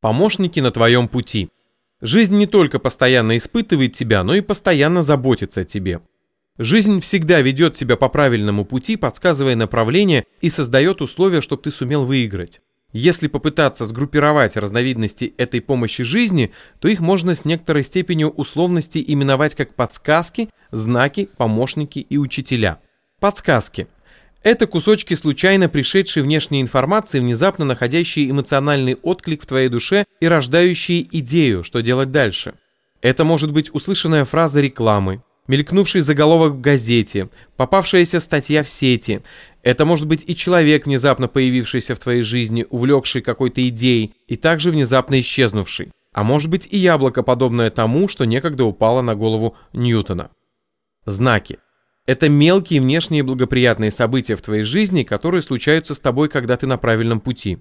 Помощники на твоем пути. Жизнь не только постоянно испытывает тебя, но и постоянно заботится о тебе. Жизнь всегда ведет тебя по правильному пути, подсказывая направление и создает условия, чтобы ты сумел выиграть. Если попытаться сгруппировать разновидности этой помощи жизни, то их можно с некоторой степенью условности именовать как подсказки, знаки, помощники и учителя. Подсказки – это кусочки случайно пришедшей внешней информации, внезапно находящие эмоциональный отклик в твоей душе и рождающие идею, что делать дальше. Это может быть услышанная фраза рекламы, мелькнувший заголовок в газете, попавшаяся статья в сети. Это может быть и человек, внезапно появившийся в твоей жизни, увлекший какой-то идеей и также внезапно исчезнувший. А может быть и яблоко, подобное тому, что некогда упало на голову Ньютона. Знаки. Это мелкие внешние благоприятные события в твоей жизни, которые случаются с тобой, когда ты на правильном пути.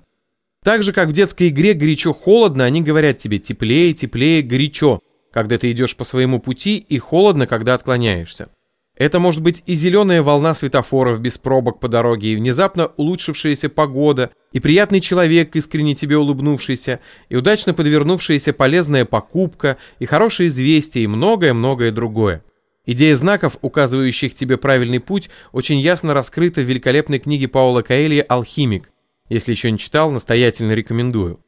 Так же, как в детской игре горячо-холодно, они говорят тебе теплее, теплее, горячо, когда ты идешь по своему пути, и холодно, когда отклоняешься. Это может быть и зеленая волна светофоров без пробок по дороге, и внезапно улучшившаяся погода, и приятный человек, искренне тебе улыбнувшийся, и удачно подвернувшаяся полезная покупка, и хорошее известие, и многое-многое другое. Идея знаков, указывающих тебе правильный путь, очень ясно раскрыта в великолепной книге Паула Каэлья «Алхимик». Если еще не читал, настоятельно рекомендую.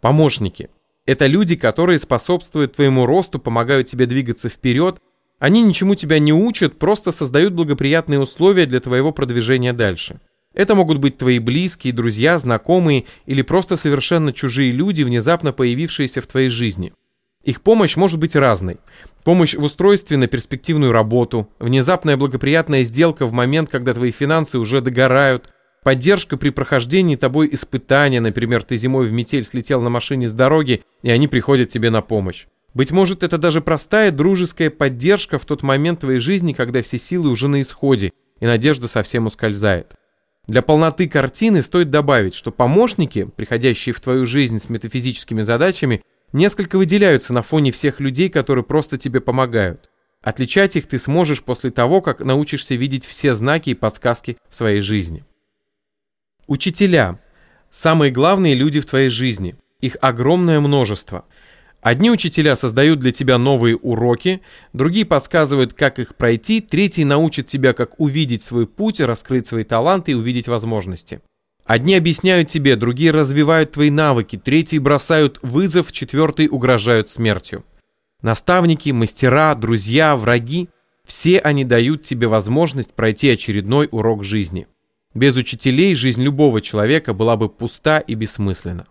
Помощники. Это люди, которые способствуют твоему росту, помогают тебе двигаться вперед. Они ничему тебя не учат, просто создают благоприятные условия для твоего продвижения дальше. Это могут быть твои близкие, друзья, знакомые или просто совершенно чужие люди, внезапно появившиеся в твоей жизни. Их помощь может быть разной. Помощь в устройстве на перспективную работу, внезапная благоприятная сделка в момент, когда твои финансы уже догорают, поддержка при прохождении тобой испытания, например, ты зимой в метель слетел на машине с дороги, и они приходят тебе на помощь. Быть может, это даже простая дружеская поддержка в тот момент твоей жизни, когда все силы уже на исходе, и надежда совсем ускользает. Для полноты картины стоит добавить, что помощники, приходящие в твою жизнь с метафизическими задачами, несколько выделяются на фоне всех людей, которые просто тебе помогают. Отличать их ты сможешь после того, как научишься видеть все знаки и подсказки в своей жизни. Учителя – самые главные люди в твоей жизни. Их огромное множество. Одни учителя создают для тебя новые уроки, другие подсказывают, как их пройти, третьи научат тебя, как увидеть свой путь, раскрыть свои таланты и увидеть возможности. Одни объясняют тебе, другие развивают твои навыки, третьи бросают вызов, четвертые угрожают смертью. Наставники, мастера, друзья, враги – все они дают тебе возможность пройти очередной урок жизни. Без учителей жизнь любого человека была бы пуста и бессмысленна.